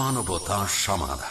মানবতা সমাধান।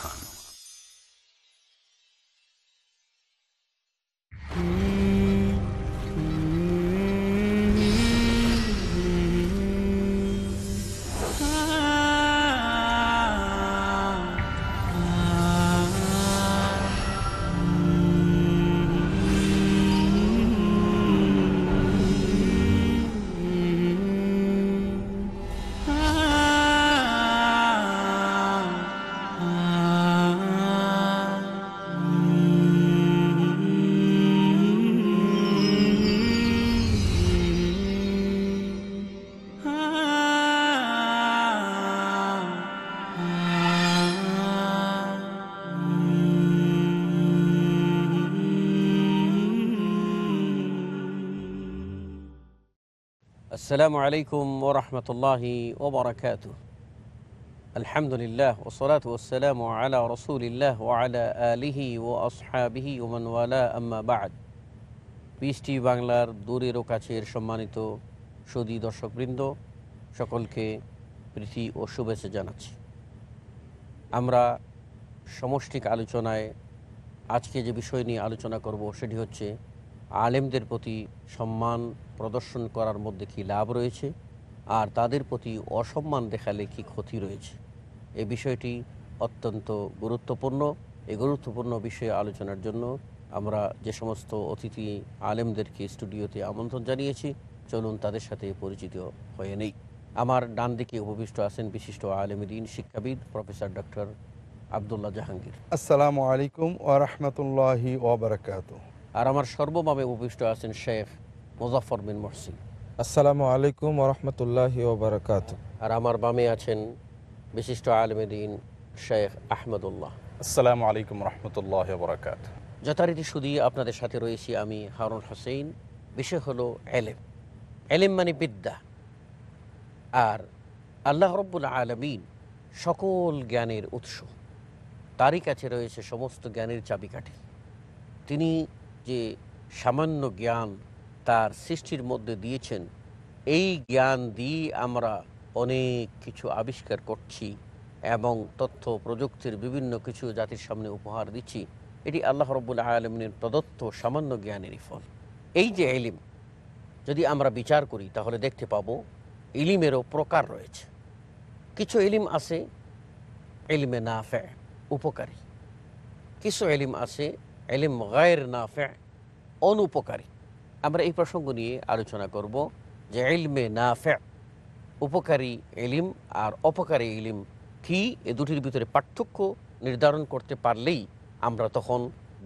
আসসালামু আলাইকুম ওরহমতুল্লাহি ওবরাকাত আলহামদুলিল্লাহ ওসলাত ওসালাম আলা রসুলিল্লাহ আলা আলিহি ও আসহাবিহি ওমানওয়ালা আম্মা বাদ। পিসটি বাংলার দূরের ও কাছের সম্মানিত সদী দর্শকবৃন্দ, সকলকে প্রীতি ও শুভেচ্ছা জানাচ্ছি। আমরা সমষ্টিক আলোচনায় আজকে যে বিষয় নিয়ে আলোচনা করব সেটি হচ্ছে আলেমদের প্রতি সম্মান প্রদর্শন করার মধ্যে কি লাভ রয়েছে? আর তাদের প্রতি অসম্মান দেখালে কী ক্ষতি রয়েছে? এই বিষয়টি অত্যন্ত গুরুত্বপূর্ণ। এই গুরুত্বপূর্ণ বিষয়ে আলোচনার জন্য আমরা যে সমস্ত অতিথি আলেমদেরকে স্টুডিওতে আমন্ত্রণ জানিয়েছি, চলুন তাদের সাথে পরিচিত হয়ে নেই। আমার ডান দিকে উপবিষ্ট আছেন বিশিষ্ট আলেমদিন শিক্ষাবিদ প্রফেসর ডক্টর আবদুল্লাহ জাহাঙ্গীর। আসসালামু আলাইকুম ওরহমতুল্লাহি ওবরাকাত আর আমার সর্বভাবে উপবিষ্ট আছেন শেখ মুজাফর বিন মহসিন আসসালামু আলাইকুম ওরহমতুল্লাহ ওবরাকাত আর আমার বামে আছেন বিশিষ্ট আলমেদিন শেখ আহমদুল্লাহ। আসসালামু আলাইকুম রহমতুল্লাহ বরাকাত যথারীতি শুধু আপনাদের সাথে রয়েছি আমি হারুন হোসেন বিষয় হলো এলেম। এলেম মানে বিদ্যা। আর আল্লাহ রব্বুল আলমিন সকল জ্ঞানের উৎস। তারই কাছে রয়েছে সমস্ত জ্ঞানের চাবিকাঠি। তিনি যে সামান্য জ্ঞান তার সৃষ্টির মধ্যে দিয়েছেন, এই জ্ঞান দিয়ে আমরা অনেক কিছু আবিষ্কার করছি এবং তথ্য প্রযুক্তির বিভিন্ন কিছু জাতির সামনে উপহার দিচ্ছি। এটি আল্লাহ রব্বুল আলমিনের প্রদত্ত সামান্য জ্ঞানেরই ফল। এই যে এলিম যদি আমরা বিচার করি, তাহলে দেখতে পাবো ইলিমেরও প্রকার রয়েছে। কিছু এলিম আছে এলিমে না নাফে, উপকারী। কিছু এলিম আছে এলিম গায়ের নাফে অনুপকারী। আমরা এই প্রসঙ্গ নিয়ে আলোচনা করব যে এলমে নাফে উপকারী এলিম আর অপকারী এলিম কি? এ দুটির ভিতরে পার্থক্য নির্ধারণ করতে পারলেই আমরা তখন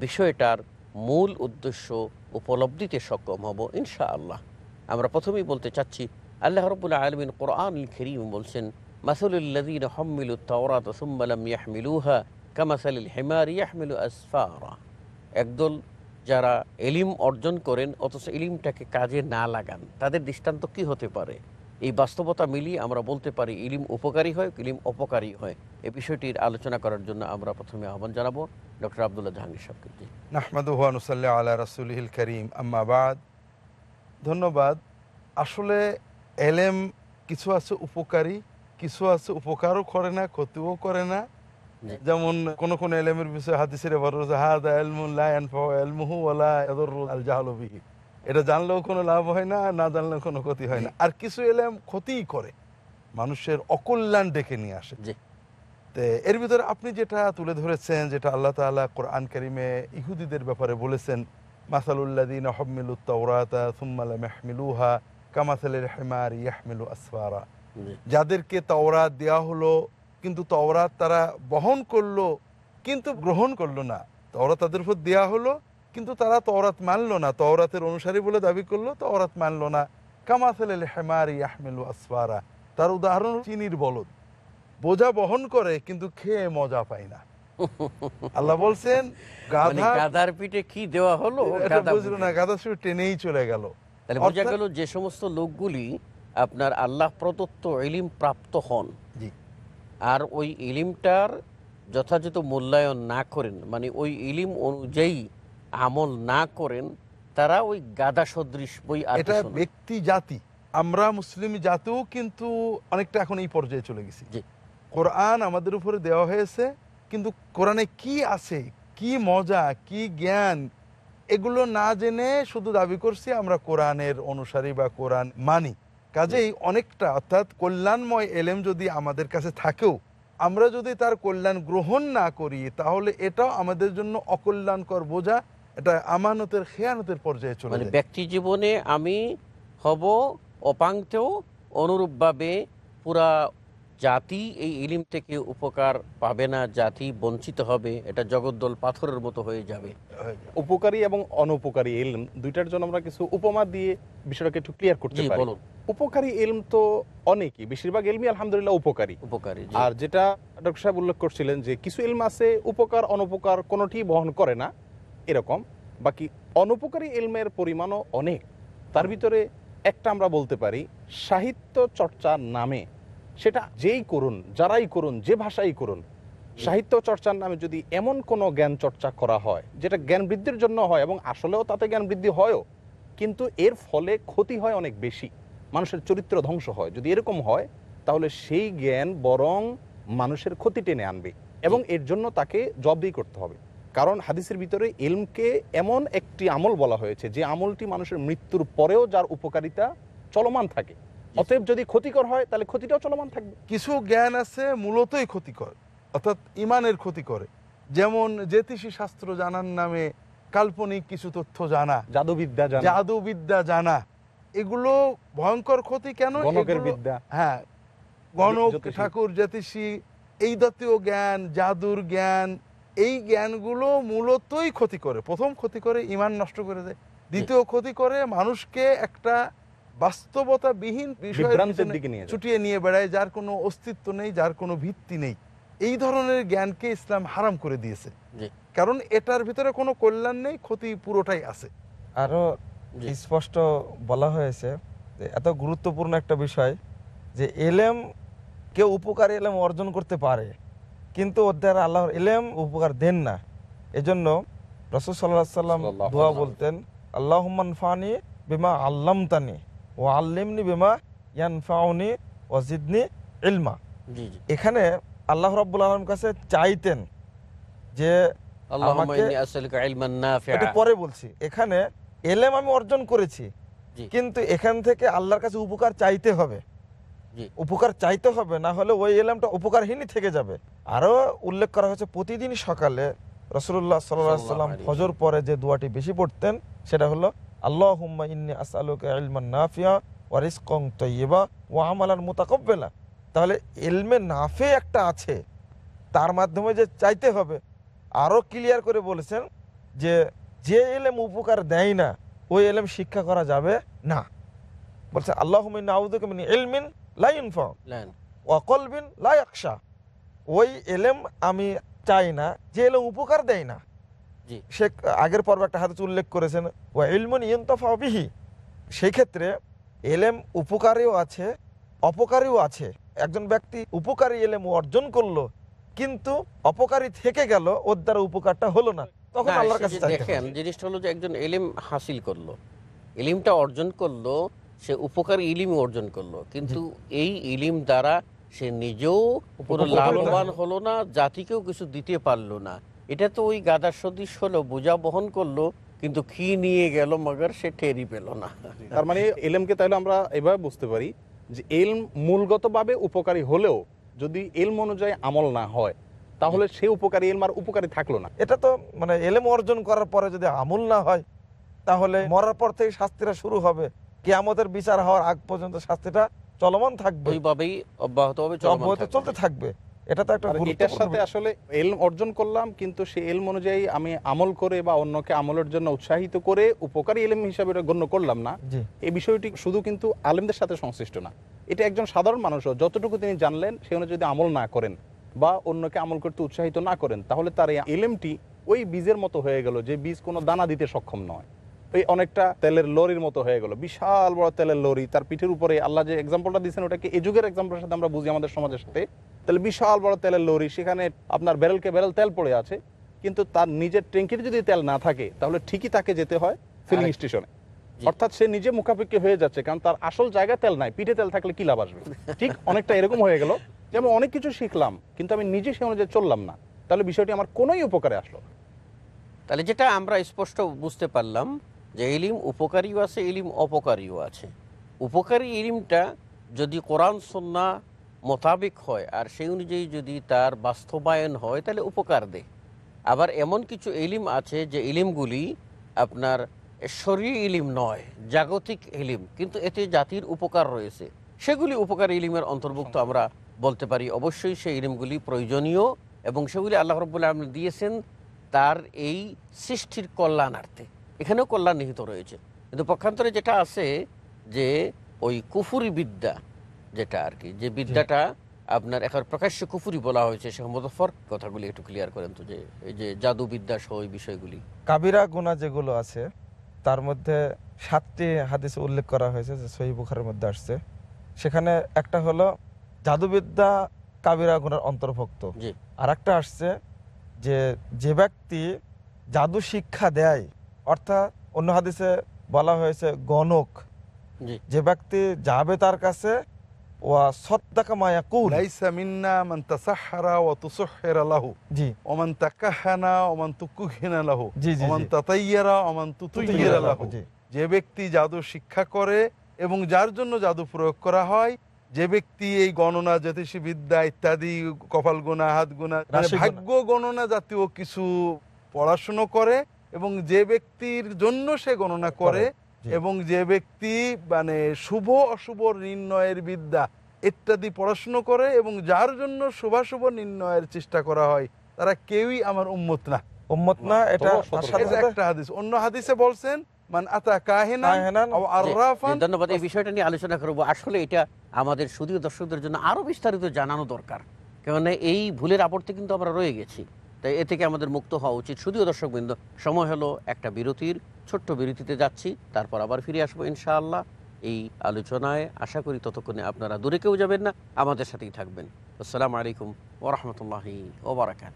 বিষয়টার মূল উদ্দেশ্য উপলব্ধিতে সক্ষম হব ইনশা আল্লাহ আমরা প্রথমেই বলতে চাচ্ছি, আল্লাহ রবুল্লা আলমিন কোরআন খেরিম বলছেন মাসুল্লাদিন হম্মিলু তাওরাত সুম্মালাম ইয়াহমিলুহা কামাসালিল হেমার আসফারা। একদল যারা এলিম অর্জন করেন, অথচ এলিমটাকে কাজে না লাগান, তাদের দৃষ্টান্ত কি হতে পারে? এই বাস্তবতা মিলিয়ে আমরা বলতে পারি, ইলিম উপকারী হয়, ইলিম অপকারী হয়। এ বিষয়টির আলোচনা করার জন্য আমরা প্রথমে আহ্বান জানাব ডক্টর আবদুল্লাহ জাহাঙ্গীর সাহেবকে। জি। নাহমাদ হুয়ানুসাল্লাহ আল্লাহ রাসুলহিল করিম আম্মাবাদ ধন্যবাদ। আসলে এলেম কিছু আছে উপকারী, কিছু আছে উপকারও করে না, ক্ষতিও করে না। যেমন কোন কোন এলেমের বিষয়ে হাদিসের হাদা আল জাহলু এটা জানলেও কোনো লাভ হয় না না জানলেও কোনো ক্ষতি হয় না। আর কিছু এলেম ক্ষতিই করে মানুষের অকল্যাণ ডেকে নিয়ে আসে। তে এর ভিতরে আপনি যেটা তুলে ধরেছেন যেটা আল্লাহ তাআলা কোরআন কারিমে ইহুদিদের ব্যাপারে বলেছেন মাসালুল্লাদিন হমিলু তাওরাতা সুম্মা লাম ইয়াহমিলুহা কামাসালিল হিমার ইয়াহমিলু আসফারা। যাদেরকে তাওরাত দেওয়া হলো কিন্তু তাওরাত তারা বহন করল কিন্তু গ্রহণ করল না। তাওরাত তাদের উপর দেওয়া হলো কিন্তু তারা তওরাত মানলো না। তওরাতের অনুসারী বলে দাবি করল তওরাত মানলো না। কামাসালিল হিমার ইয়াহমিলু আসফারা। তার উদাহরণ চিনির বলদ। বোঝা বহন করে কিন্তু খেয়ে মজা পায় না। আল্লাহ বলছেন মানে গাধা গাধার পিঠে কি দেওয়া হলো? বুঝলো না গাধা শুধু টেনেই চলে গেল। তাহলে বোঝা গেল যে সমস্ত লোকগুলি আপনার আল্লাহ প্রদত্ত এলিম প্রাপ্ত হন। আর ওই ইলিমটার যথাযথ মূল্যায়ন না করেন মানে ওই ইলিম অনুযায়ী আমল না করেন তারা ওই গাদা সদৃশ বই এটা ব্যক্তি জাতি। আমরা মুসলিম জাতিও কিন্তু অনেকটা এখন এই পর্যায়ে চলে গেছি। কোরআন আমাদের উপরে দেওয়া হয়েছে কিন্তু কোরআনে কি আছে কি মজা কি জ্ঞান এগুলো না জেনে শুধু দাবি করছি আমরা কোরআনের অনুসারী বা কোরআন মানি। কাজেই অনেকটা অর্থাৎ কল্যাণময় এলেম যদি আমাদের কাছে থাকেও আমরা যদি তার কল্যাণ গ্রহণ না করি তাহলে এটাও আমাদের জন্য অকল্যাণকর বোঝা এটা আমানতের খেয়ানতের পর্যায়ে চলে মানে ব্যক্তি জীবনে আমি হব অপাঙ্ক্তেও অনুরূপভাবে পুরা জাতি এই ইলিম থেকে উপকার পাবে না জাতি বঞ্চিত হবে এটা জগদ্দল পাথরের মতো হয়ে যাবে। উপকারী এবং অনুপকারী এলম দুইটার জন্য আমরা কিছু উপমা দিয়ে বিষয়টাকে একটু ক্লিয়ার করতে পারি। বলুন। উপকারী এলম তো অনেকই বেশিরভাগ এলমি আলহামদুলিল্লাহ উপকারী। উপকারী আর যেটা ডক্টর সাহেব উল্লেখ করছিলেন যে কিছু এলম আছে উপকার অনুপকার কোনোটি বহন করে না এরকম। বাকি অনুপকারী এলমের পরিমাণও অনেক। তার ভিতরে একটা আমরা বলতে পারি সাহিত্য চর্চার নামে সেটা যেই করুন, যারাই করুন, যে ভাষাই করুন, সাহিত্য চর্চার নামে যদি এমন কোনো জ্ঞান চর্চা করা হয়, যেটা জ্ঞান বৃদ্ধির জন্য হয় এবং আসলেও তাতে জ্ঞান বৃদ্ধি হয়ও, কিন্তু এর ফলে ক্ষতি হয় অনেক বেশি। মানুষের চরিত্র ধ্বংস হয়। যদি এরকম হয়, তাহলে সেই জ্ঞান বরং মানুষের ক্ষতি টেনে আনবে এবং এর জন্য তাকে জবাবদিহি করতে হবে। কারণ হাদিসের ভিতরে ইলমকে এমন একটি আমল বলা হয়েছে, যে আমলটি মানুষের মৃত্যুর পরেও যার উপকারিতা চলমান থাকে। অতএব যদি ক্ষতিকর হয় তাহলে ক্ষতিটাও চলমান থাকবে। কিছু জ্ঞান আছে মূলতই ক্ষতিকর অর্থাৎ ইমানের ক্ষতি করে যেমন জ্যোতিষী শাস্ত্র জানার নামে কাল্পনিক কিছু তথ্য জানা। জাদুবিদ্যা জানা। জাদুবিদ্যা জানা। এগুলো ভয়ঙ্কর ক্ষতি কেন? বিদ্যা। হ্যাঁ গণক ঠাকুর জ্যোতিষী এই জাতীয় জ্ঞান জাদুর জ্ঞান এই জ্ঞানগুলো মূলতই ক্ষতি করে। প্রথম ক্ষতি করে ইমান নষ্ট করে দেয়। দ্বিতীয় ক্ষতি করে মানুষকে একটা বাস্তবতাবিহীন বিষয়ের বিভ্রান্তের দিকে নিয়ে ছুটিয়ে নিয়ে বেড়ায় যার কোনো অস্তিত্ব নেই যার কোনো ভিত্তি নেই। এই ধরনের জ্ঞানকে ইসলাম হারাম করে দিয়েছে। কারণ এটার ভিতরে কোনো কল্যাণ নেই ক্ষতি পুরোটাই আছে। আরও জি। স্পষ্ট বলা হয়েছে যে এত গুরুত্বপূর্ণ একটা বিষয় যে এলেম কেউ উপকারী এলেম অর্জন করতে পারে কিন্তু ওর দ্বারা আল্লাহর এলেম উপকার দেন না। এজন্য রসুল সাল্লাহ সাল্লাম দোয়া বলতেন আল্লাহমান ফানি বিমা আল্লামতানি। ও আল্লিমনি বিমা ইয়ানফাউনি ও জিদনি ইলমা। এখানে আল্লাহ রাব্বুল আলম কাছে চাইতেন যে পরে বলছি। এখানে এলেম আমি অর্জন করেছি কিন্তু এখান থেকে আল্লাহর কাছে উপকার চাইতে হবে। উপকার চাইতে হবে না হলে ওই এলেমটা উপকারহীনই থেকে যাবে। আরও উল্লেখ করা হয়েছে প্রতিদিন সকালে রসুল্লাহ সাল্লাম ফজর পরে যে দোয়াটি বেশি পড়তেন সেটা হলো আল্লাহ হুম্মা ইন্নি আসআলুকা ইলমান নাফিয়া আমালান মুতাকাব্বালা তাহলে ইলমে নাফে একটা আছে তার মাধ্যমে যে চাইতে হবে আরও ক্লিয়ার করে বলেছেন যে যে এলেম উপকার দেয় না ওই এলেম শিক্ষা করা যাবে না বলছে আল্লাহ এলমিন। ওয়াকলবিন ওই এলেম আমি চাই না যে এলেম উপকার দেয় না। সে আগের পর্বে একটা হাতে উল্লেখ করেছেন ওয়া ইলমুন ইয়ন্তফা বিহি। সেই ক্ষেত্রে এলেম উপকারেও আছে অপকারীও আছে। একজন ব্যক্তি উপকারী এলেম অর্জন করল কিন্তু অপকারী থেকে গেল ওর দ্বারা উপকারটা হলো না। তখন আল্লাহর কাছে দেখেন জিনিসটা হলো যে একজন এলিম হাসিল করল। এলিমটা অর্জন করল সে উপকারী ইলিম অর্জন করল কিন্তু এই ইলিম দ্বারা সে নিজেও। লাভবান হলো না জাতিকেও কিছু দিতে পারল না। এটা তো ওই গাদার সদৃশ হলো বোঝা বহন করল কিন্তু কি নিয়ে গেল মগর সে টেরি পেল না। তার মানে এলমকে তাহলে আমরা এভাবে বুঝতে পারি যে এলম মূলগতভাবে উপকারী হলেও যদি এলম অনুযায়ী আমল না হয় তাহলে সে উপকারী এলম আর উপকারী থাকল না। এটা তো মানে এলেম অর্জন করার পরে যদি আমল না হয় তাহলে মরার পর থেকে শাস্তিটা শুরু হবে। কি আমাদের বিচার হওয়ার আগ পর্যন্ত শাস্তিটা চলমান থাকবে। ওইভাবেই অব্যাহত চলতে থাকবে। এটা তো একটা এটার সাথে আসলে এলম অর্জন করলাম কিন্তু সে এলম অনুযায়ী আমি আমল করে বা অন্যকে আমলের জন্য উৎসাহিত করে উপকারী এলম হিসাবে এটা গণ্য করলাম না। এই বিষয়টি শুধু কিন্তু আলেমদের সাথে সংশ্লিষ্ট না। এটা একজন সাধারণ মানুষও যতটুকু তিনি জানলেন সে অনুযায়ী যদি আমল না করেন বা অন্যকে আমল করতে উৎসাহিত না করেন তাহলে তার এই এলেমটি ওই বীজের মতো হয়ে গেল যে বীজ কোনো দানা দিতে সক্ষম নয়। এই অনেকটা তেলের লরির মতো হয়ে গেল। বিশাল বড় তেলের লরি তার পিঠের উপরে আল্লাহ যে এক্সাম্পলটা দিয়েছেন ওটাকে এই যুগের এক্সাম্পলের সাথে আমরা বুঝি আমাদের সমাজের সাথে। তাহলে বিশাল বড় তেলের লরি সেখানে আপনার ব্যারেলকে ব্যারেল তেল পড়ে আছে কিন্তু তার নিজের ট্যাঙ্কির যদি তেল না থাকে তাহলে ঠিকই তাকে যেতে হয় ফিলিং স্টেশনে অর্থাৎ সে নিজে মুখাপেক্ষি হয়ে যাচ্ছে কারণ তার আসল জায়গা তেল নাই পিঠে তেল থাকলে কি লাভ আসবে? ঠিক অনেকটা এরকম হয়ে গেল। যে আমি অনেক কিছু শিখলাম কিন্তু আমি নিজে সে অনুযায়ী চললাম না। তাহলে বিষয়টি আমার কোনোই উপকারে আসলো তাহলে যেটা আমরা স্পষ্ট বুঝতে পারলাম যে ইলিম উপকারীও আছে, ইলিম অপকারীও আছে। উপকারী ইলিমটা যদি কোরআন সন্না মোতাবেক হয় আর সেই অনুযায়ী যদি তার বাস্তবায়ন হয়, তাহলে উপকার দেয় আবার এমন কিছু ইলিম আছে যে ইলিমগুলি আপনার শরীর ইলিম নয়, জাগতিক ইলিম, কিন্তু এতে জাতির উপকার রয়েছে। সেগুলি উপকারী ইলিমের অন্তর্ভুক্ত আমরা বলতে পারি। অবশ্যই সেই ইলিমগুলি প্রয়োজনীয় এবং সেগুলি আল্লাহ রব্বুল্লাহ আলম দিয়েছেন তার এই সৃষ্টির কল্যাণার্থে। এখানেও কল্যাণ নিহিত রয়েছে। কিন্তু পক্ষান্তরে যেটা আছে যে ওই কুফুরি বিদ্যা যেটা আর কি যে বিদ্যাটা আপনার এখন প্রকাশ্য কুফুরি বলা হয়েছে সে মুজফর কথাগুলি একটু ক্লিয়ার করেন তো যে এই যে জাদু বিদ্যা সহ এই বিষয়গুলি। কাবিরা গুণা যেগুলো আছে তার মধ্যে সাতটি হাদিসে উল্লেখ করা হয়েছে যে সহি বুখারের মধ্যে আসছে। সেখানে একটা হলো জাদুবিদ্যা কাবিরা গুণার অন্তর্ভুক্ত। আর একটা আসছে যে যে ব্যক্তি জাদু শিক্ষা দেয় অর্থাৎ অন্য হাদিসে বলা হয়েছে গণক। যে ব্যক্তি যাবে তার কাছে ওয়া সত্তাকা মায়াকুল লাইসা মিন্না মান তাসাহহারা ওয়া তুসাহহিরা লাহু। জি। ওমান তাকাহানা ওমান তুকুহিনা লাহু। জি, জি, ওমান জি। তাতাইয়ারা তুতুইয়ারা লাহু। যে ব্যক্তি জাদু শিক্ষা করে এবং যার জন্য জাদু প্রয়োগ করা হয় যে ব্যক্তি এই গণনা জ্যোতিষী বিদ্যা ইত্যাদি কপাল গোনা হাত গোনা মানে গোনা। ভাগ্য গণনা জাতীয় কিছু পড়াশুনো করে এবং যে ব্যক্তির জন্য সে গণনা করে এবং যে ব্যক্তি মানে শুভ অশুভ নির্ণয়ের বিদ্যা ইত্যাদি পড়াশুনো করে এবং যার জন্য শুভাশুভ নির্ণয়ের চেষ্টা করা হয় তারা কেউই আমার উম্মত না। উম্মত না এটা একটা হাদিস অন্য হাদিসে বলছেন মান আতা কাহিনান, আররাফান ধন্যবাদ এই বিষয়টা নিয়ে আলোচনা করব। আসলে এটা আমাদের সুদীয় দর্শকদের জন্য আরও বিস্তারিত জানানো দরকার। কেননা এই ভুলের আবর্তে কিন্তু আমরা রয়ে গেছি। তাই এ থেকে আমাদের মুক্ত হওয়া উচিত। শুধুও দর্শকবৃন্দ, সময় হলো একটা বিরতির, ছোট্ট বিরতিতে যাচ্ছি, তারপর আবার ফিরে আসব ইনশাআল্লাহ। এই আলোচনায় আশা করি ততক্ষণে আপনারা দূরে কেউ যাবেন না, আমাদের সাথেই থাকবেন। আসসালামু আলাইকুম ওরহমতুল্লাহি ওবরাকাত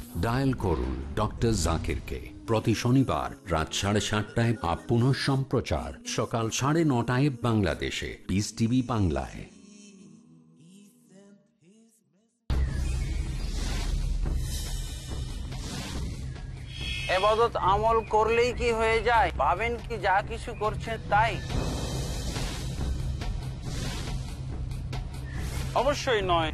dial করুন ডক্টর জাকিরকে প্রতি শনিবার রাত সাড়ে সাতটায় বা পুনঃ সম্প্রচার সকাল সাড়ে নটায় বাংলাদেশে। পিস টিভি বাংলায়। এবাদত আমল করলেই কি হয়ে যায়? ভাবেন কি যা কিছু করছেন তাই? অবশ্যই নয়।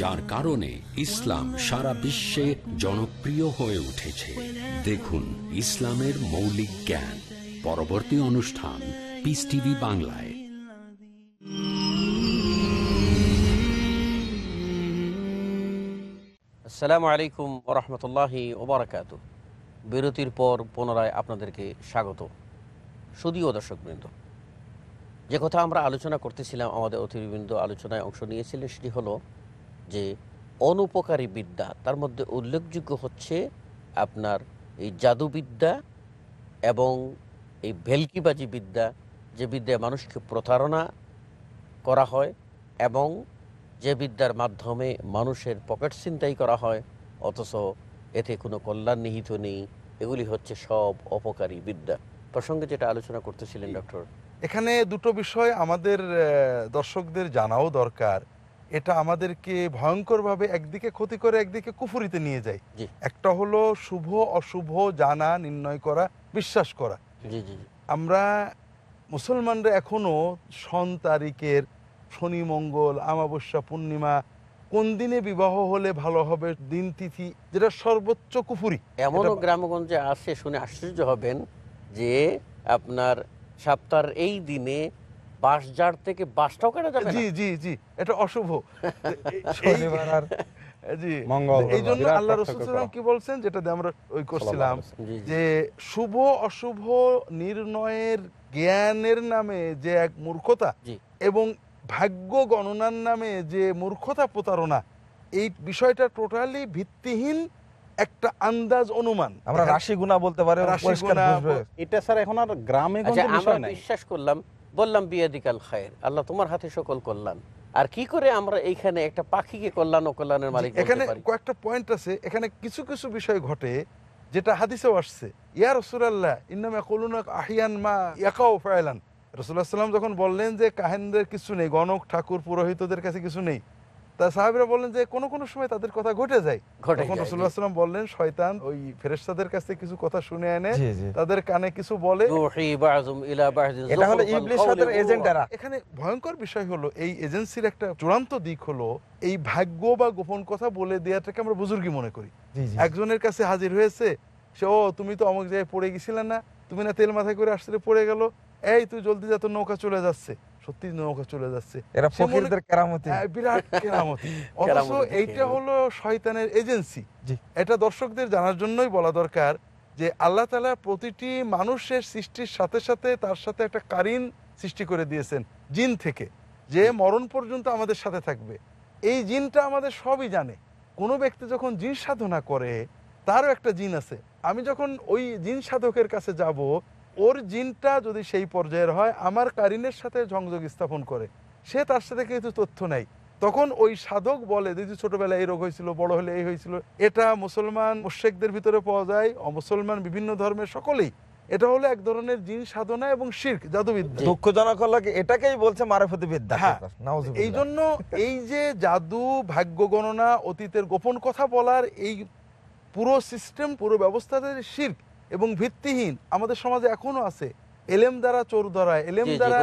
যার কারণে ইসলাম সারা বিশ্বে জনপ্রিয় হয়ে উঠেছে। দেখুন ইসলামের মৌলিক জ্ঞান। পরবর্তী অনুষ্ঠান পিস টিভি বাংলায়। আসসালামু আলাইকুম ওরহমতুল্লাহি ওবরাকাত। বিরতির পর পুনরায় আপনাদেরকে স্বাগত। সুদীয় দর্শকবৃন্দ, যে কথা আমরা আলোচনা করতেছিলাম, আমাদের অতিথিবৃন্দ আলোচনায় অংশ নিয়েছিলেন, সেটি হলো যে অনুপকারী বিদ্যা তার মধ্যে উল্লেখযোগ্য হচ্ছে আপনার এই জাদুবিদ্যা এবং এই ভেলকিবাজি বিদ্যা যে বিদ্যায় মানুষকে প্রতারণা করা হয় এবং যে বিদ্যার মাধ্যমে মানুষের পকেট ছিনতাই করা হয় অথচ এতে কোনো কল্যাণ নিহিত নেই। এগুলি হচ্ছে সব অপকারী বিদ্যা। প্রসঙ্গে যেটা আলোচনা করতেছিলেন ডক্টর। এখানে দুটো বিষয় আমাদের দর্শকদের জানাও দরকার। এটা আমাদেরকে ভয়ঙ্করভাবে একদিকে ক্ষতি করে একদিকে কুফুরিতে নিয়ে যায়। একটা হলো শুভ অশুভ জানা নির্ণয় করা বিশ্বাস করা। আমরা মুসলমানরা এখনও সন তারিখের শনি মঙ্গল আমাবস্যা পূর্ণিমা কোন দিনে বিবাহ হলে ভালো হবে দিন তিথি যেটা সর্বোচ্চ কুফুরি। এমনও গ্রামগঞ্জে আসে শুনে আশ্চর্য হবেন যে আপনার সপ্তাহের এই দিনে বাঁশ জার থেকে বাঁশটাও কাটা যাবে জি জি জি এটা অশুভ। শনিবার আর জি মঙ্গল এই জন্য আল্লাহ রসুলাম কি বলছেন যেটা দিয়ে আমরা ওই করছিলাম। যে শুভ অশুভ নির্ণয়ের জ্ঞানের নামে যে এক মূর্খতা এবং ভাগ্য গণনার নামে যে মূর্খতা প্রতারণা এই বিষয়টা টোটালি ভিত্তিহীন একটা আন্দাজ অনুমান। আমরা রাশি গুণা বলতে পারি রাশি গুণা, এটা স্যার এখন আর গ্রামে আচ্ছা আমরা বিশ্বাস করলাম বললাম বিয়াদিকাল খায়ের আল্লাহ তোমার হাতে সকল কল্যাণ। আর কি করে আমরা এইখানে একটা পাখিকে কল্যাণ ও কল্যাণের মালিক এখানে কয়েকটা পয়েন্ট আছে। এখানে কিছু কিছু বিষয় ঘটে যেটা হাদিসেও আসছে। ইয়া রসুলাল্লাহ ইন্নামা কলুনা আহিয়ান মা ইয়াকাও ফায়লান রসুল্লাহ সাল্লাম যখন বললেন যে কাহেনদের কিছু নেই গণক ঠাকুর পুরোহিতদের কাছে কিছু নেই তা সাহাবিরা বললেন যে কোনো কোনো সময় তাদের কথা ঘটে যায়। তখন যায়, রসুল্লাহ সাল্লাম বললেন শয়তান ওই ফেরেশতাদের কাছে কিছু কথা শুনে জি। তাদের কানে কিছু বলে এটা হলো এখানে ভয়ঙ্কর বিষয় হলো এই এজেন্সির একটা চূড়ান্ত দিক হলো এই ভাগ্য বা গোপন কথা বলে দেওয়াটাকে আমরা বুজুর্গি মনে করি। একজনের কাছে হাজির হয়েছে সে ও তুমি তো অমুক জায়গায় পড়ে গেছিলে না তুমি না তেল মাথায় করে আসলে পড়ে গেল এই তুই জলদি যা তোর নৌকা চলে যাচ্ছে। সত্যি নৌকা চলে যাচ্ছে। এরা ফকিরদের কেরামতি। হ্যাঁ, বিরাট কেরামতি। অথচ এইটা হলো শয়তানের এজেন্সি। এটা দর্শকদের জানার জন্যই বলা দরকার যে আল্লাহ তালা প্রতিটি মানুষের সৃষ্টির সাথে সাথে তার সাথে একটা কারিন সৃষ্টি করে দিয়েছেন জিন থেকে। যে মরণ পর্যন্ত আমাদের সাথে থাকবে। এই জিনটা আমাদের সবই জানে। কোনো ব্যক্তি যখন জিন সাধনা করে তারও একটা জিন আছে। আমি যখন ওই জিন সাধকের কাছে যাব ওর জিনটা যদি সেই পর্যায়ের হয় আমার কারিনের সাথে সংযোগ স্থাপন করে। সে তার সাথে কিছু তথ্য নেই। তখন ওই সাধক বলে দিদি ছোটবেলায় এই রোগ হয়েছিল বড় হলে এই হয়েছিল। এটা মুসলমান মুশেকদের ভিতরে পাওয়া যায় অমুসলমান বিভিন্ন ধর্মের সকলেই। এটা হলো এক ধরনের জিন সাধনা এবং শির্ক জাদুবিদ্যা। দুঃখজনক হলো এটাকেই বলছে মারফতি বিদ্যা হ্যাঁ। এই জন্য এই যে জাদু ভাগ্য গণনা অতীতের গোপন কথা বলার এই পুরো সিস্টেম পুরো ব্যবস্থাতে শির্ক এবং ভিত্তিহীন আমাদের সমাজে এখনও আছে। এলেম দ্বারা চোর ধরায় এলেম দ্বারা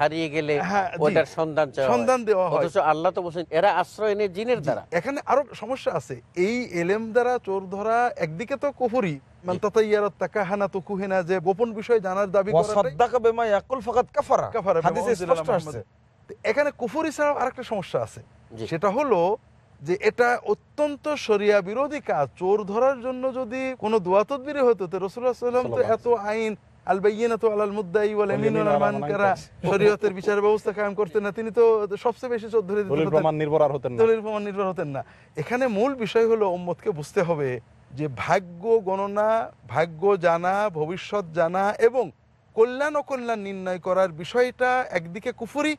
হারিয়ে গেলে হ্যাঁ, ওটার সন্ধান সন্ধান দেওয়া হয়। অথচ আল্লাহ তো বলছেন এরা আশ্রয় নেয় জিনের দ্বারা। এখানে আরও সমস্যা আছে। এই এলেম দ্বারা চোর ধরা একদিকে তো কুফুরি মান তাতাইয়ারাত তাকাহানা তুকুহিনা যে গোপন বিষয় জানার দাবি করাটাই ওয়াসাদ্দাকা বিমা ইয়াকুল ফাকাদ কাফারা। কাফারা হাদিসে স্পষ্ট আসছে। এখানে কুফুরি ছাড়াও আরেকটা সমস্যা আছে। সেটা হলো যে এটা অত্যন্ত শরিয়া বিরোধী কাজ। চোর ধরার জন্য যদি কোনো দোয়া তদবিরে হতো তো রসুল্লাহ সাল্লাম তো এত আইন আল বাইয়িনাতু আলাল মুদ্দাই ওয়াল ইয়ামিনু আলা শরীয়তের বিচার ব্যবস্থা কায়েম করতেন না। তিনি তো সবচেয়ে বেশি চোর ধরে দিতেন প্রমাণ নির্ভর আর হতেন না। দলিল প্রমাণ নির্ভর হতেন না। এখানে মূল বিষয় হলো উম্মতকে বুঝতে হবে যে ভাগ্য গণনা ভাগ্য জানা ভবিষ্যৎ জানা এবং কল্যাণ অকল্যাণ নির্ণয় করার বিষয়টা একদিকে কুফুরি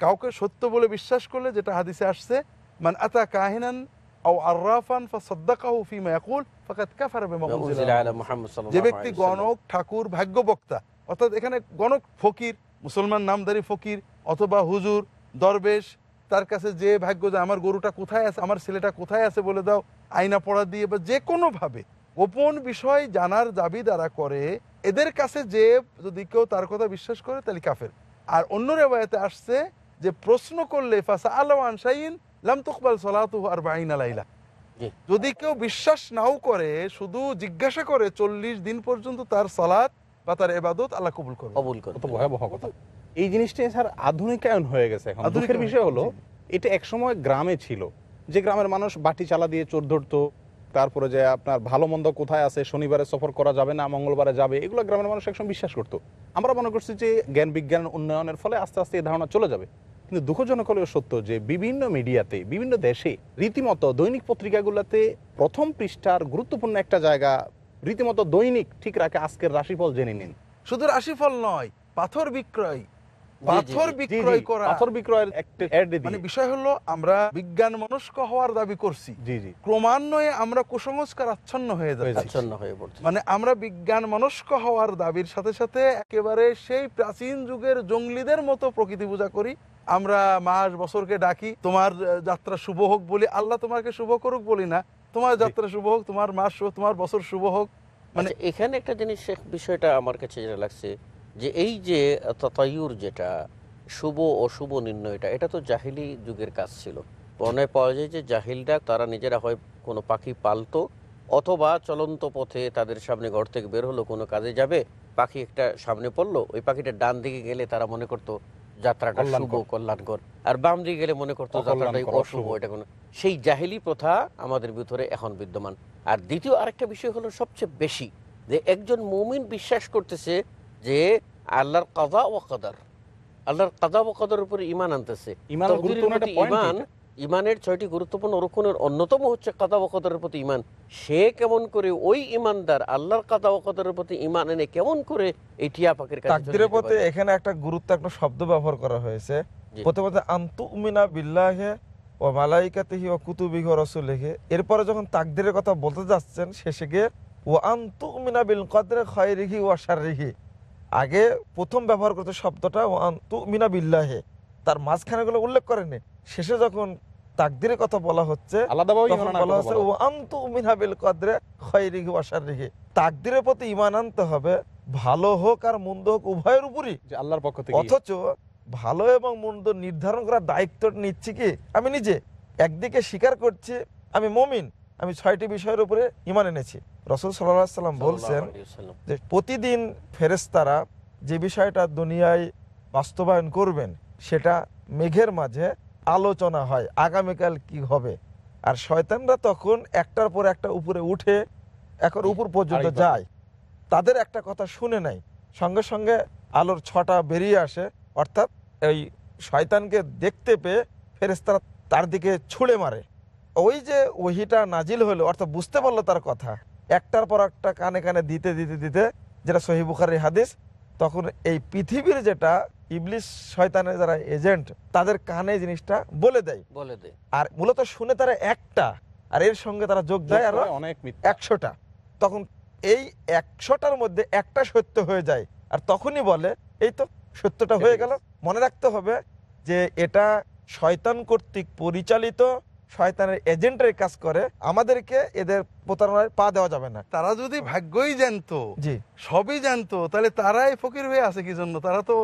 কাউকে সত্য বলে বিশ্বাস করলে যেটা হাদিসে আসছে মান আতা কাহিনান আও আররাফান ফাসাদ্দাকাহু ফিমা ইয়াকুল ফাকাদ কাফারা বিমা উনজিলা আলা মুহাম্মদ যে সাল্লাল্লাহু ব্যক্তি আলাইহি ওয়াসাল্লাম। গণক ঠাকুর ভাগ্য বক্তা অর্থাৎ এখানে গণক ফকির মুসলমান নামদারি ফকির অথবা হুজুর দরবেশ তার কাছে যে ভাগ্য যে আমার গরুটা কোথায় আছে আমার ছেলেটা কোথায় আছে বলে দাও আয়না পড়া দিয়ে বা যে কোনো ভাবে গোপন বিষয় জানার দাবি দ্বারা করে এদের কাছে যে যদি কেউ তার কথা বিশ্বাস করে তাহলে কাফের আর অন্য রেবায়তে আসছে যে প্রশ্ন করলে ফাসা আলওয়ান শাইন লাম তুকবাল সলাতুহু আর বাইনা লাইলা যদি কেউ বিশ্বাস নাও করে শুধু জিজ্ঞাসা করে চল্লিশ দিন পর্যন্ত তার সালাত বা তার এবাদত আল্লাহ কবুল করবে। কবুল করে ভয়াবহ কথা। এই জিনিসটাই স্যার আধুনিকায়ন হয়ে গেছে এখন। দুঃখের আধুনিকায়ন, বিষয় হলো। এটা একসময় গ্রামে ছিল। যে গ্রামের মানুষ বাটি চালা দিয়ে চোর ধরতো তারপরে যে আপনার ভালো মন্দ কোথায় আছে শনিবারে সফর করা যাবে না মঙ্গলবারে যাবে এগুলো গ্রামের মানুষ একসময় বিশ্বাস করতো। আমরা মনে করছি যে জ্ঞান বিজ্ঞান উন্নয়নের ফলে আস্তে আস্তে এই ধারণা চলে যাবে। কিন্তু দুঃখজনক হলেও সত্য যে বিভিন্ন মিডিয়াতে বিভিন্ন দেশে রীতিমতো দৈনিক পত্রিকাগুলোতে প্রথম পৃষ্ঠার গুরুত্বপূর্ণ একটা জায়গা রীতিমতো দৈনিক ঠিক রাখে আজকের রাশিফল জেনে নিন। শুধু রাশিফল নয় পাথর বিক্রয় পাথর জি, জি, বিক্রয় করা। পাথর বিক্রয়ের একটা মানে বিষয় হলো আমরা বিজ্ঞান মনস্ক হওয়ার দাবি করছি। জি জি। ক্রমান্বয়ে আমরা কুসংস্কার আচ্ছন্ন হয়ে হয়ে যাচ্ছি হয়ে পড়ছে। মানে আমরা বিজ্ঞান মনস্ক হওয়ার দাবির সাথে সাথে একেবারে সেই প্রাচীন যুগের জঙ্গলিদের মতো প্রকৃতি পূজা করি। আমরা মাস বছরকে ডাকি তোমার যাত্রা শুভ হোক বলি আল্লাহ তোমাকে শুভ করুক বলি না। তোমার যাত্রা শুভ হোক তোমার মাস তোমার বছর শুভ হোক। মানে আচ্ছা, এখানে একটা জিনিস বিষয়টা আমার কাছে যেটা লাগছে যে এই যে ততায়ুর যেটা শুভ অশুভ নির্ণয়টা এটা তো জাহিলি যুগের কাজ ছিল। বর্ণায় পাওয়া যায় যে জাহিলরা তারা নিজেরা হয় কোনো পাখি পালতো অথবা চলন্ত পথে তাদের সামনে ঘর থেকে বের হলো কোনো কাজে যাবে পাখি একটা সামনে পড়ল ওই পাখিটা ডান দিকে গেলে তারা মনে করতো যাত্রাটা শুভ কল্যাণকর। আর বাম দিকে গেলে মনে করতো যাত্রাটাই অশুভ। এটা কোনো সেই জাহিলি প্রথা আমাদের ভিতরে এখন বিদ্যমান আর দ্বিতীয় আরেকটা বিষয় হলো সবচেয়ে বেশি যে একজন মুমিন বিশ্বাস করতেছে যে আল্লাহর কাদা ও কাদার আল্লাহর কাদা ও কাদার উপরে ইমান আনতেছে ইমান। ইমানের ছয়টি গুরুত্বপূর্ণ রক্ষণের অন্যতম হচ্ছে কাদা ও প্রতি ইমান। সে কেমন করে ওই ইমানদার আল্লাহর কাদা ও প্রতি ইমান এনে কেমন করে এই টিয়া পাখির তাকদিরের পথে এখানে একটা গুরুত্ব একটা শব্দ ব্যবহার করা হয়েছে। প্রথমত আন্তু উমিনা বিল্লাহে ও মালাইকাতিহি ও কুতুবিহি রসুলিহি। এরপরে যখন তাকদিরের কথা বলতে যাচ্ছেন শেষে গিয়ে ও আন্তু উমিনা বিল কদরে খয়রিহি ও শারিহি আগে প্রথম ব্যবহার করতে শব্দটা ও আন্তু উমিনা বিল্লাহে। তার মাঝখানে গুলো উল্লেখ করেনি শেষে যখন তাকদিরের কথা বলা হচ্ছে বলা হচ্ছে ও আন্তু কদরে তাকদিরের প্রতি ইমান আনতে হবে ভালো হোক আর মন্দ হোক উভয়ের উপরই। আল্লাহর পক্ষ থেকে। অথচ ভালো এবং মন্দ নির্ধারণ করার দায়িত্ব নিচ্ছি কি? আমি নিজে। একদিকে স্বীকার করছি আমি মমিন। আমি ছয়টি বিষয়ের উপরে ইমান এনেছি। রসুল সাল্লাহ সাল্লাম বলছেন। যে প্রতিদিন ফেরেস্তারা যে বিষয়টা দুনিয়ায় বাস্তবায়ন করবেন সেটা মেঘের মাঝে আলোচনা হয় আগামীকাল কি হবে? আর শয়তানরা তখন একটার পর একটা উপরে উঠে এখন উপর পর্যন্ত যায়। তাদের একটা কথা শুনে নাই সঙ্গে সঙ্গে আলোর ছটা বেরিয়ে আসে অর্থাৎ এই শয়তানকে দেখতে পেয়ে ফেরেস্তারা তার দিকে ছুঁড়ে মারে। ওই যে ওহিটা নাজিল হলো অর্থাৎ বুঝতে পারল তার কথা। একটার পর একটা কানে কানে দিতে দিতে দিতে যেটা সহি বুখারি হাদিস তখন এই পৃথিবীর যেটা ইবলিশ শয়তানের যারা এজেন্ট তাদের কানে জিনিসটা বলে দেয়। বলে দেয়। আর মূলত শুনে তারা একটা আর এর সঙ্গে তারা যোগ যোগ দেয় আর অনেক একশোটা। তখন এই একশোটার মধ্যে একটা সত্য হয়ে যায়। আর তখনই বলে এই তো সত্যটা হয়ে গেল। মনে রাখতে হবে যে এটা শয়তান কর্তৃক পরিচালিত শয়তানের এজেন্টের কাজ করে আমাদেরকে এদের প্রতারণায় পা দেওয়া যাবে না। তারা যদি ভাগ্যই জানতো জি। সবই জানতো তাহলে তারাই ফকির হয়ে আছে কি জন্য? তারা তো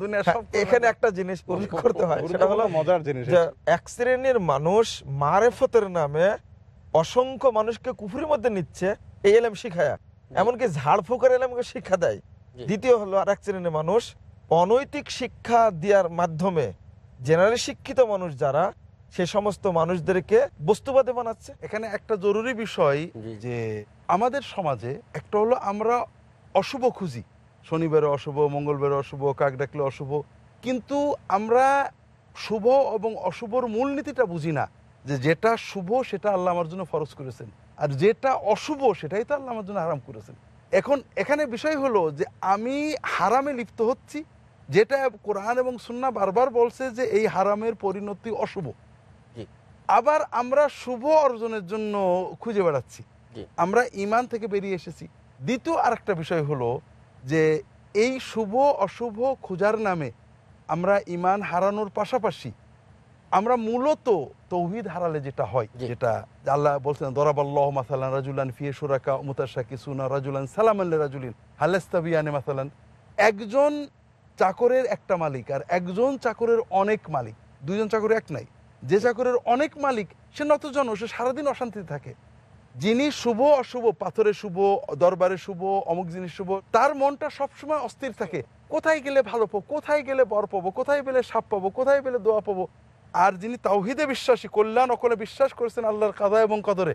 দুনিয়ার হ্যাঁ, সব এখানে একটা জিনিস উল্লেখ করতে হয় সেটা হলো মজার জিনিস। এক শ্রেণির মানুষ মারেফতের নামে অসংখ্য মানুষকে কুফুরির মধ্যে নিচ্ছে এই এলেম শিখায়া। এমনকি ঝাড়ফুঁকের এলেমকে শিক্ষা দেয়। দ্বিতীয় হলো আর এক শ্রেণির মানুষ অনৈতিক শিক্ষা দেওয়ার মাধ্যমে জেনারেল শিক্ষিত মানুষ যারা সে সমস্ত মানুষদেরকে বস্তুবাদে বানাচ্ছে। এখানে একটা জরুরি বিষয় যে আমাদের সমাজে একটা হলো আমরা অশুভ খুঁজি। শনিবারে অশুভ মঙ্গলবারে অশুভ কাক ডাকলে অশুভ। কিন্তু আমরা শুভ এবং অশুভর মূলনীতিটা বুঝি না যে যেটা শুভ সেটা আল্লাহ আমার জন্য ফরজ করেছেন। আর যেটা অশুভ সেটাই তো আল্লাহ আমার জন্য হারাম করেছেন। এখন এখানে বিষয় হলো যে আমি হারামে লিপ্ত হচ্ছি যেটা কোরআন এবং সুন্না বারবার বলছে যে এই হারামের পরিণতি অশুভ। আবার আমরা শুভ অর্জনের জন্য খুঁজে বেড়াচ্ছি। আমরা ইমান থেকে বেরিয়ে এসেছি। দ্বিতীয় আরেকটা বিষয় হলো যে এই শুভ অশুভ খোঁজার নামে আমরা ইমান হারানোর পাশাপাশি আমরা মূলত তৌহিদ হারালে যেটা হয় যেটা আল্লাহ বলছেন দরাবাল্লাহ মাসালান রাজুলান ফিয়ে সুরাকা মুতাশাকি সুনা রাজুলান সালাম আল্লাহ রাজুলিন হালেস্তাবিয়ানে মাসালান। একজন চাকরের একটা মালিক আর একজন চাকরের অনেক মালিক। দুজন চাকর এক নাই। যে চাকরের অনেক মালিক সে নতজন সে সারাদিন অশান্তিতে থাকে। যিনি শুভ অশুভ পাথরে শুভ দরবারে শুভ অমুক জিনিস শুভ তার মনটা সবসময় অস্থির থাকে। কোথায় গেলে ভালো পাবো কোথায় গেলে বর পাবো কোথায় পেলে সাপ পাবো কোথায় পেলে দোয়া পাবো আর যিনি তাওহিদে বিশ্বাসী কল্যাণ অকলে বিশ্বাস করেছেন আল্লাহর কাদা এবং কদরে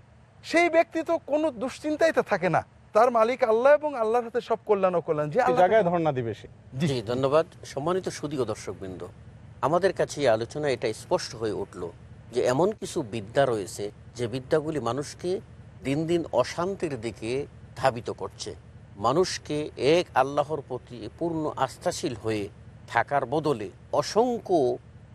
সেই ব্যক্তি তো কোনো দুশ্চিন্তাই তো থাকে না। তার মালিক আল্লাহ এবং আল্লাহর হাতে সব কল্যাণ অকল্যাণ যে জায়গায় ধর্ণা দিবে সে। জি ধন্যবাদ। সম্মানিত সুদীয় দর্শকবৃন্দ আমাদের কাছে এই আলোচনা এটা স্পষ্ট হয়ে উঠল যে এমন কিছু বিদ্যা রয়েছে যে বিদ্যাগুলি মানুষকে দিন দিন অশান্তির দিকে ধাবিত করছে। মানুষকে এক আল্লাহর প্রতি পূর্ণ আস্থাশীল হয়ে থাকার বদলে অসংখ্য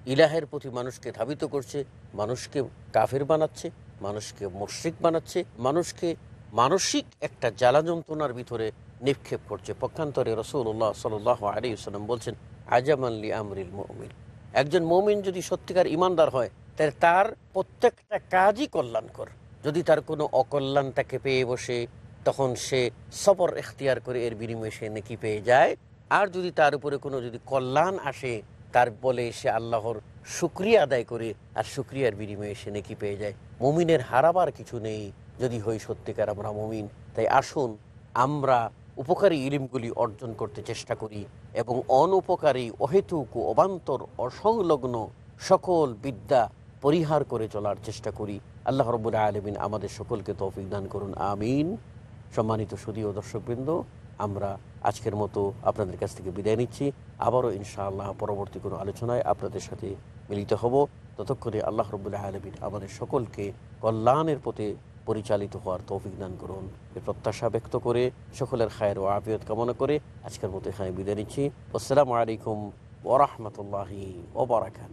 ইলাহের প্রতি মানুষকে ধাবিত করছে। মানুষকে কাফের বানাচ্ছে, মানুষকে মুশ্রিক বানাচ্ছে, মানুষকে মানসিক একটা জ্বালা যন্ত্রণার ভিতরে নিক্ষেপ করছে। পক্ষান্তরে রসুল্লাহ সাল আলী সাল্লাম বলছেন আজামাল্লি আমরিল মমিন। একজন মমিন যদি সত্যিকার ইমানদার হয়, তাহলে তার প্রত্যেকটা কাজই কল্যাণকর। যদি তার কোনো অকল্যাণ তাকে পেয়ে বসে, তখন সে সবর এখতিয়ার করে এর বিনিময়ে সে নেকি পেয়ে যায়। আর যদি তার উপরে কোনো যদি কল্যাণ আসে, তার বলে সে আল্লাহর শুক্রিয়া আদায় করে, আর শুক্রিয়ার বিনিময়ে সে নেকি পেয়ে যায়। মমিনের হারাবার কিছু নেই যদি হই সত্যিকার আমরা মমিন। তাই আসুন, আমরা উপকারী ইলিমগুলি অর্জন করতে চেষ্টা করি এবং অনুপকারী অহেতুক অবান্তর অসংলগ্ন সকল বিদ্যা পরিহার করে চলার চেষ্টা করি। আল্লাহ রবুল্লা আলমিন আমাদের সকলকে তৌফিক দান করুন, আমিন। সম্মানিত সুদীয় দর্শকবৃন্দ, আমরা আজকের মতো আপনাদের কাছ থেকে বিদায় নিচ্ছি। আবারও ইনশাআল্লাহ পরবর্তী কোনো আলোচনায় আপনাদের সাথে মিলিত হব। ততক্ষণে আল্লাহ রবুল্লাহ আলমিন আমাদের সকলকে কল্যাণের পথে পরিচালিত হওয়ার তৌফিক দান করুন। এ প্রত্যাশা ব্যক্ত করে সকলের খায়ের ও আফিয়ত কামনা করে আজকের মতো এখানে বিদায় নিচ্ছি। আসসালামু আলাইকুম ওরহমতুল্লাহি ওবরাকাত